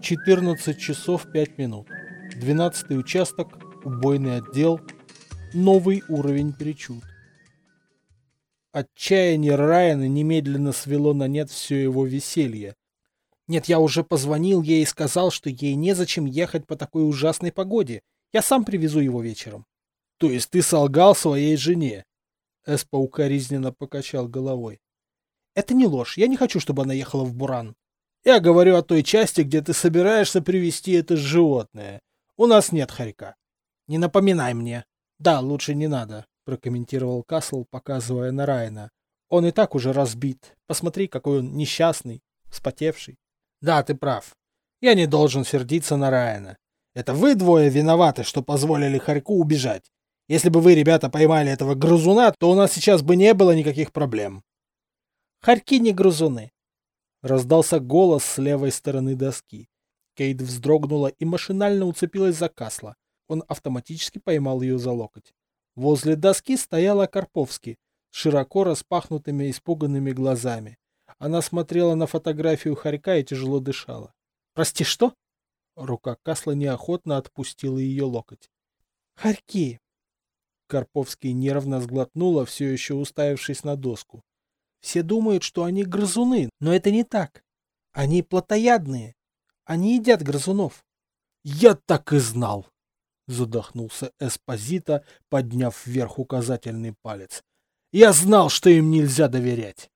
14 часов 5 минут. 12 участок, убойный отдел, новый уровень перечуд. Отчаяние Райана немедленно свело на нет все его веселье. Нет, я уже позвонил ей и сказал, что ей незачем ехать по такой ужасной погоде. Я сам привезу его вечером. То есть ты солгал своей жене? Эспа укоризненно покачал головой. Это не ложь. Я не хочу, чтобы она ехала в Буран. Я говорю о той части, где ты собираешься привести это животное. У нас нет хорька. Не напоминай мне. Да, лучше не надо, прокомментировал Касл, показывая на Райана. Он и так уже разбит. Посмотри, какой он несчастный, вспотевший. Да, ты прав. Я не должен сердиться на Райана. Это вы двое виноваты, что позволили Харьку убежать. Если бы вы, ребята, поймали этого грызуна, то у нас сейчас бы не было никаких проблем. Харьки не грызуны. Раздался голос с левой стороны доски. Кейт вздрогнула и машинально уцепилась за Касла. Он автоматически поймал ее за локоть. Возле доски стояла Карповский, широко распахнутыми испуганными глазами. Она смотрела на фотографию Харька и тяжело дышала. «Прости, что?» Рука Касла неохотно отпустила ее локоть. «Харьки!» Карповский нервно сглотнула, все еще уставившись на доску. Все думают, что они грызуны, но это не так. Они плотоядные. Они едят грызунов. Я так и знал, задохнулся Эспозита, подняв вверх указательный палец. Я знал, что им нельзя доверять.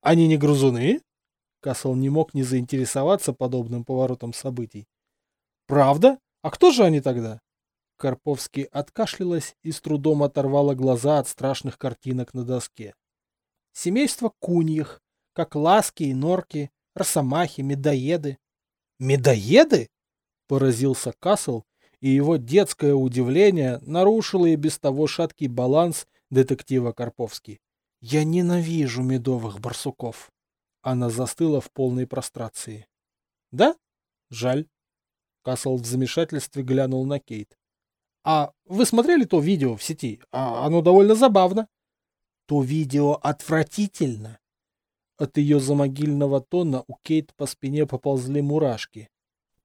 Они не грызуны? Касл не мог не заинтересоваться подобным поворотом событий. Правда? А кто же они тогда? Карповский откашлялась и с трудом оторвала глаза от страшных картинок на доске. Семейство куньих, как ласки и норки, росомахи, медоеды. Медоеды? Поразился Касл, и его детское удивление нарушило и без того шаткий баланс детектива Карповский. Я ненавижу медовых барсуков. Она застыла в полной прострации. Да? Жаль. Касл в замешательстве глянул на Кейт. А вы смотрели то видео в сети? А оно довольно забавно то видео отвратительно. От ее замогильного тона у Кейт по спине поползли мурашки.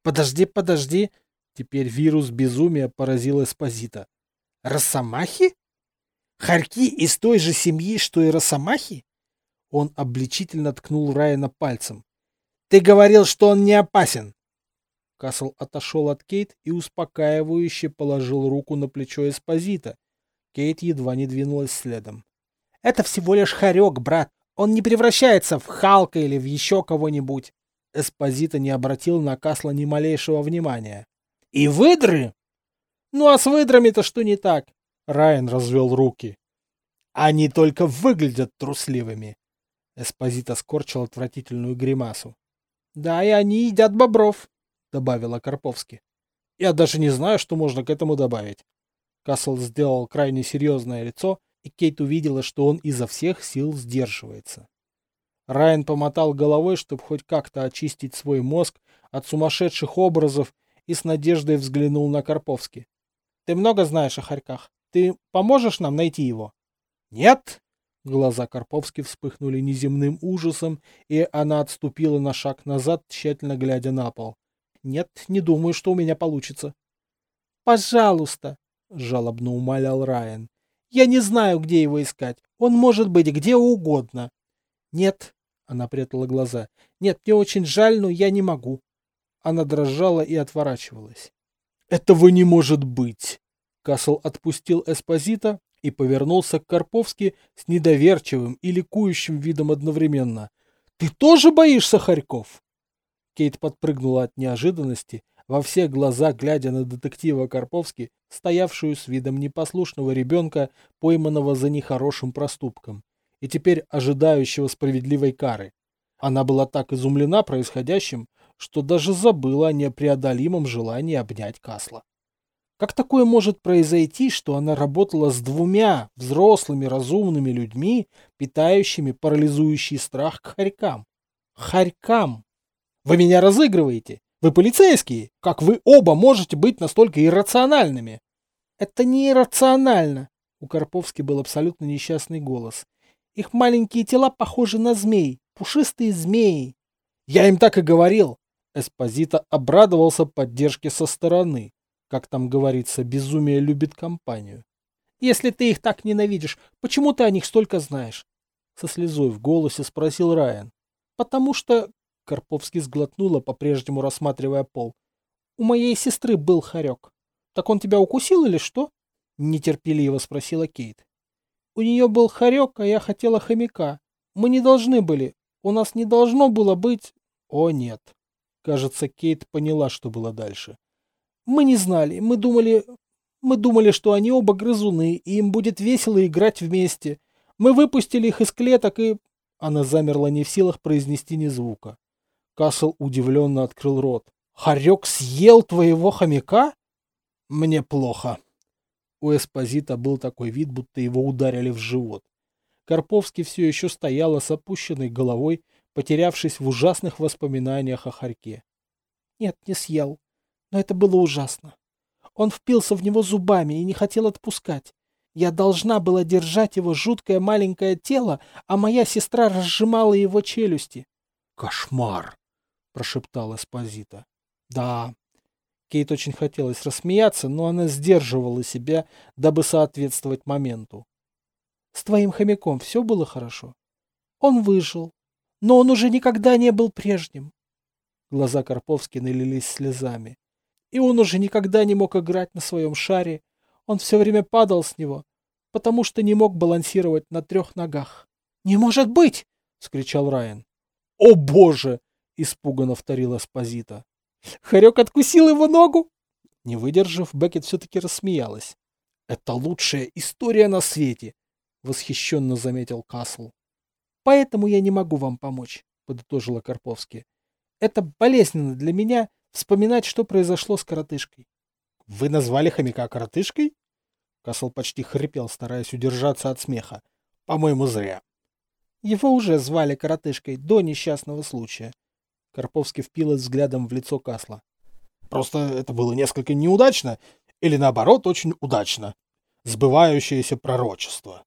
«Подожди, подожди!» Теперь вирус безумия поразил Эспозита. «Росомахи? Харьки из той же семьи, что и Росомахи?» Он обличительно ткнул Райана пальцем. «Ты говорил, что он не опасен!» Касл отошел от Кейт и успокаивающе положил руку на плечо Эспозита. Кейт едва не двинулась следом. Это всего лишь хорек, брат. Он не превращается в Халка или в еще кого-нибудь. Эспозита не обратил на Касла ни малейшего внимания. И выдры? Ну а с выдрами-то что не так? Райан развел руки. Они только выглядят трусливыми. Эспозита скорчил отвратительную гримасу. Да, и они едят бобров, добавила Карповски. Я даже не знаю, что можно к этому добавить. Касл сделал крайне серьезное лицо и Кейт увидела, что он изо всех сил сдерживается. Райан помотал головой, чтобы хоть как-то очистить свой мозг от сумасшедших образов и с надеждой взглянул на Карповски. «Ты много знаешь о хорьках. Ты поможешь нам найти его?» «Нет!» Глаза Карповски вспыхнули неземным ужасом, и она отступила на шаг назад, тщательно глядя на пол. «Нет, не думаю, что у меня получится». «Пожалуйста!» — жалобно умолял Райан. Я не знаю, где его искать. Он может быть где угодно. Нет, она прятала глаза. Нет, мне очень жаль, но я не могу. Она дрожала и отворачивалась. Этого не может быть. Касл отпустил Эспозита и повернулся к Карповски с недоверчивым и ликующим видом одновременно. Ты тоже боишься хорьков? Кейт подпрыгнула от неожиданности, во все глаза глядя на детектива Карповски, стоявшую с видом непослушного ребенка, пойманного за нехорошим проступком, и теперь ожидающего справедливой кары. Она была так изумлена происходящим, что даже забыла о непреодолимом желании обнять Касла. Как такое может произойти, что она работала с двумя взрослыми разумными людьми, питающими парализующий страх к хорькам? Хорькам! Вы меня разыгрываете! Вы полицейские. Как вы оба можете быть настолько иррациональными? Это не иррационально. У Карповски был абсолютно несчастный голос. Их маленькие тела похожи на змей, пушистые змеи. Я им так и говорил. Эспозита обрадовался поддержке со стороны. Как там говорится, безумие любит компанию. Если ты их так ненавидишь, почему ты о них столько знаешь? Со слезой в голосе спросил Райан. Потому что... Карповский сглотнула, по-прежнему рассматривая пол. У моей сестры был хорек. Так он тебя укусил или что? Нетерпеливо спросила Кейт. У нее был хорек, а я хотела хомяка. Мы не должны были. У нас не должно было быть... О, нет. Кажется, Кейт поняла, что было дальше. Мы не знали. Мы думали... Мы думали, что они оба грызуны, и им будет весело играть вместе. Мы выпустили их из клеток и... Она замерла не в силах произнести ни звука. Касл удивленно открыл рот. «Хорек съел твоего хомяка?» «Мне плохо». У Эспозита был такой вид, будто его ударили в живот. Карповский все еще стояла с опущенной головой, потерявшись в ужасных воспоминаниях о Харьке. Нет, не съел. Но это было ужасно. Он впился в него зубами и не хотел отпускать. Я должна была держать его жуткое маленькое тело, а моя сестра разжимала его челюсти. «Кошмар!» — прошептал Эспозита. «Да». Кейт очень хотелось рассмеяться, но она сдерживала себя, дабы соответствовать моменту. «С твоим хомяком все было хорошо?» «Он выжил но он уже никогда не был прежним. Глаза Карповски налились слезами. И он уже никогда не мог играть на своем шаре. Он все время падал с него, потому что не мог балансировать на трех ногах. «Не может быть!» — вскричал Райан. «О боже!» — испуганно вторила Спозита. «Хорек откусил его ногу!» Не выдержав, Беккет все-таки рассмеялась. «Это лучшая история на свете!» — восхищенно заметил Касл. Поэтому я не могу вам помочь, подытожила Карповский. Это болезненно для меня вспоминать, что произошло с коротышкой. Вы назвали хомяка коротышкой? Касл почти хрипел, стараясь удержаться от смеха. По-моему, зря. Его уже звали коротышкой до несчастного случая. Карповский впилась взглядом в лицо Касла. Просто это было несколько неудачно, или наоборот, очень удачно. Сбывающееся пророчество.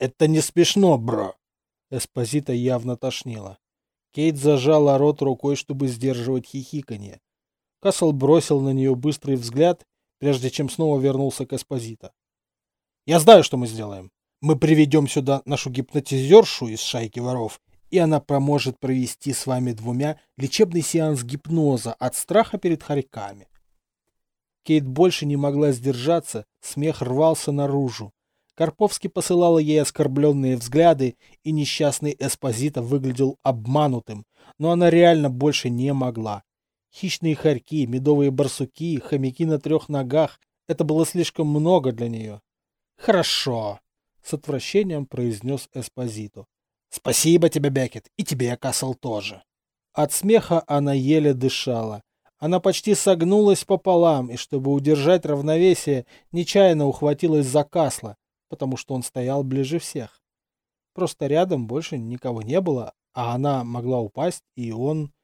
Это не смешно, бро. Эспозита явно тошнило. Кейт зажала рот рукой, чтобы сдерживать хихиканье. Касл бросил на нее быстрый взгляд, прежде чем снова вернулся к Эспозита. «Я знаю, что мы сделаем. Мы приведем сюда нашу гипнотизершу из шайки воров, и она поможет провести с вами двумя лечебный сеанс гипноза от страха перед хорьками». Кейт больше не могла сдержаться, смех рвался наружу. Карповский посылала ей оскорбленные взгляды, и несчастный Эспозита выглядел обманутым, но она реально больше не могла. Хищные хорьки, медовые барсуки, хомяки на трех ногах — это было слишком много для нее. «Хорошо», — с отвращением произнес Эспозиту. «Спасибо тебе, Бекет, и тебе, Касл, тоже». От смеха она еле дышала. Она почти согнулась пополам, и чтобы удержать равновесие, нечаянно ухватилась за Касла, потому что он стоял ближе всех. Просто рядом больше никого не было, а она могла упасть, и он...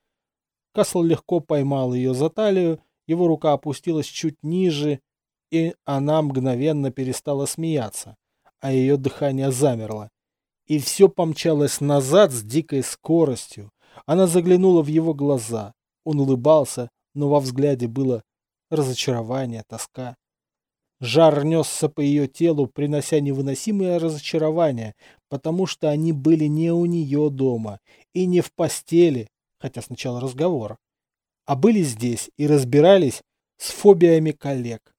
Касл легко поймал ее за талию, его рука опустилась чуть ниже, и она мгновенно перестала смеяться, а ее дыхание замерло. И все помчалось назад с дикой скоростью. Она заглянула в его глаза. Он улыбался, но во взгляде было разочарование, тоска. Жар несся по ее телу, принося невыносимое разочарование, потому что они были не у нее дома и не в постели, хотя сначала разговор, а были здесь и разбирались с фобиями коллег.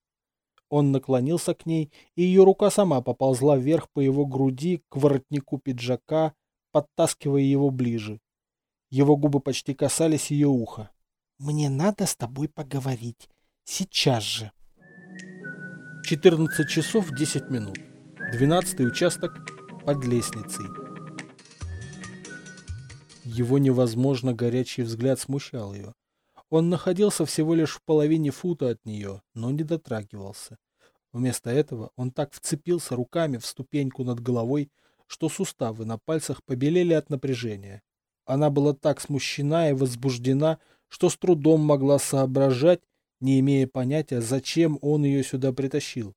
Он наклонился к ней, и ее рука сама поползла вверх по его груди к воротнику пиджака, подтаскивая его ближе. Его губы почти касались ее уха. «Мне надо с тобой поговорить. Сейчас же». 14 часов 10 минут. 12 участок под лестницей. Его невозможно горячий взгляд смущал ее. Он находился всего лишь в половине фута от нее, но не дотрагивался. Вместо этого он так вцепился руками в ступеньку над головой, что суставы на пальцах побелели от напряжения. Она была так смущена и возбуждена, что с трудом могла соображать, не имея понятия, зачем он ее сюда притащил.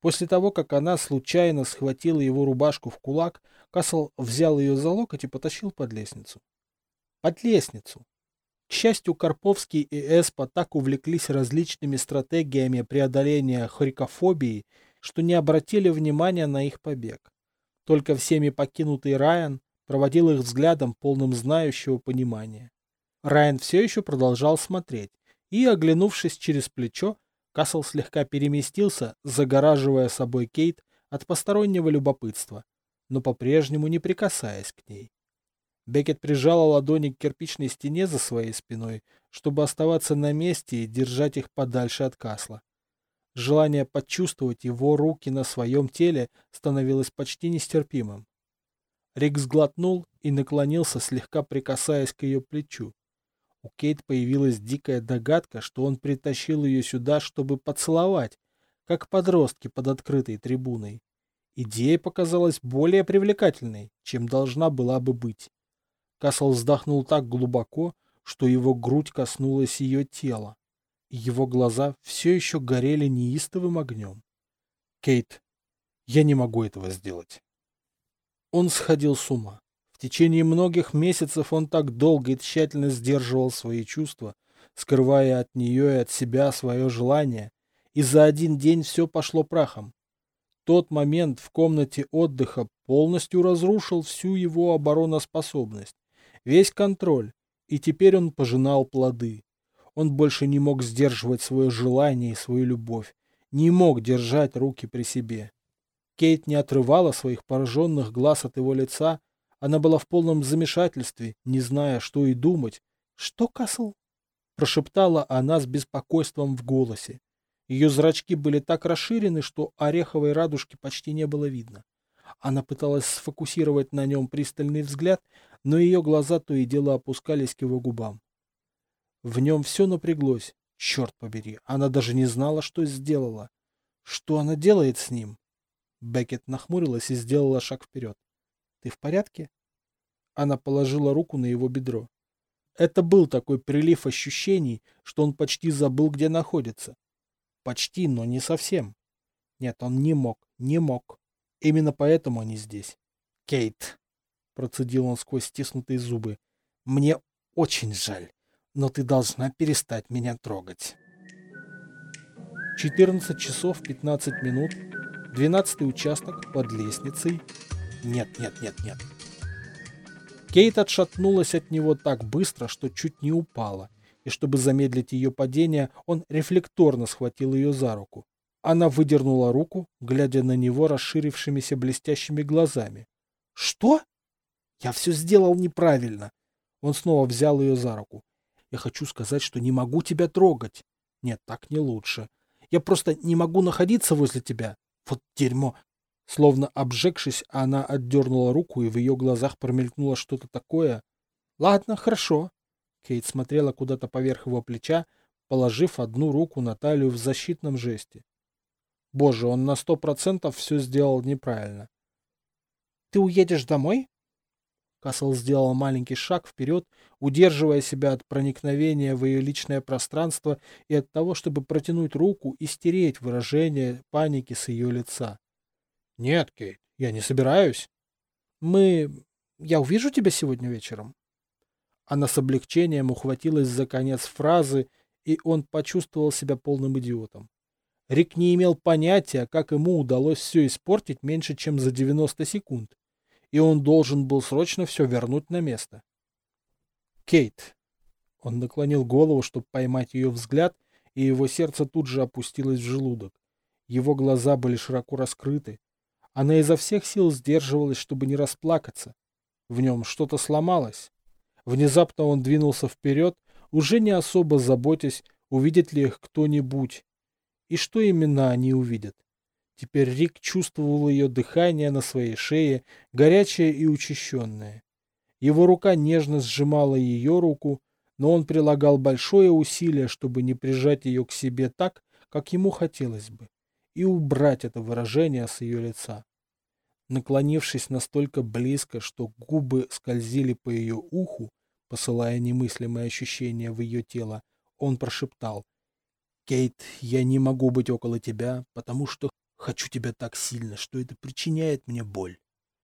После того, как она случайно схватила его рубашку в кулак, Касл взял ее за локоть и потащил под лестницу. Под лестницу. К счастью, Карповский и Эспа так увлеклись различными стратегиями преодоления хорикофобии, что не обратили внимания на их побег. Только всеми покинутый Райан проводил их взглядом, полным знающего понимания. Райан все еще продолжал смотреть, и, оглянувшись через плечо, Касл слегка переместился, загораживая собой Кейт от постороннего любопытства, но по-прежнему не прикасаясь к ней. Бекет прижала ладони к кирпичной стене за своей спиной, чтобы оставаться на месте и держать их подальше от Касла. Желание почувствовать его руки на своем теле становилось почти нестерпимым. Рик сглотнул и наклонился, слегка прикасаясь к ее плечу. У Кейт появилась дикая догадка, что он притащил ее сюда, чтобы поцеловать, как подростки под открытой трибуной. Идея показалась более привлекательной, чем должна была бы быть. Касл вздохнул так глубоко, что его грудь коснулась ее тела. Его глаза все еще горели неистовым огнем. «Кейт, я не могу этого сделать». Он сходил с ума. В течение многих месяцев он так долго и тщательно сдерживал свои чувства, скрывая от нее и от себя свое желание, и за один день все пошло прахом. Тот момент в комнате отдыха полностью разрушил всю его обороноспособность, весь контроль, и теперь он пожинал плоды. Он больше не мог сдерживать свое желание и свою любовь, не мог держать руки при себе. Кейт не отрывала своих пораженных глаз от его лица, она была в полном замешательстве, не зная, что и думать. «Что, Касл?» – прошептала она с беспокойством в голосе. Ее зрачки были так расширены, что ореховой радужки почти не было видно. Она пыталась сфокусировать на нем пристальный взгляд, но ее глаза то и дело опускались к его губам. В нем все напряглось. Черт побери, она даже не знала, что сделала. Что она делает с ним? Беккет нахмурилась и сделала шаг вперед. «Ты в порядке?» Она положила руку на его бедро. Это был такой прилив ощущений, что он почти забыл, где находится. Почти, но не совсем. Нет, он не мог, не мог. Именно поэтому они здесь. «Кейт», — процедил он сквозь стиснутые зубы, — «мне очень жаль, но ты должна перестать меня трогать». 14 часов 15 минут, 12 участок под лестницей, нет, нет, нет, нет. Кейт отшатнулась от него так быстро, что чуть не упала, и чтобы замедлить ее падение, он рефлекторно схватил ее за руку. Она выдернула руку, глядя на него расширившимися блестящими глазами. «Что? Я все сделал неправильно!» Он снова взял ее за руку. «Я хочу сказать, что не могу тебя трогать. Нет, так не лучше. Я просто не могу находиться возле тебя. Вот дерьмо. Словно обжегшись, она отдернула руку, и в ее глазах промелькнуло что-то такое. «Ладно, хорошо». Кейт смотрела куда-то поверх его плеча, положив одну руку на талию в защитном жесте. Боже, он на сто процентов все сделал неправильно. «Ты уедешь домой?» Касл сделал маленький шаг вперед, удерживая себя от проникновения в ее личное пространство и от того, чтобы протянуть руку и стереть выражение паники с ее лица. Нет, Кейт, я не собираюсь. Мы... Я увижу тебя сегодня вечером? Она с облегчением ухватилась за конец фразы, и он почувствовал себя полным идиотом. Рик не имел понятия, как ему удалось все испортить меньше, чем за 90 секунд, и он должен был срочно все вернуть на место. Кейт. Он наклонил голову, чтобы поймать ее взгляд, и его сердце тут же опустилось в желудок. Его глаза были широко раскрыты, она изо всех сил сдерживалась, чтобы не расплакаться. В нем что-то сломалось. Внезапно он двинулся вперед, уже не особо заботясь, увидит ли их кто-нибудь. И что именно они увидят. Теперь Рик чувствовал ее дыхание на своей шее, горячее и учащенное. Его рука нежно сжимала ее руку, но он прилагал большое усилие, чтобы не прижать ее к себе так, как ему хотелось бы, и убрать это выражение с ее лица. Наклонившись настолько близко, что губы скользили по ее уху, посылая немыслимые ощущения в ее тело, он прошептал. «Кейт, я не могу быть около тебя, потому что хочу тебя так сильно, что это причиняет мне боль».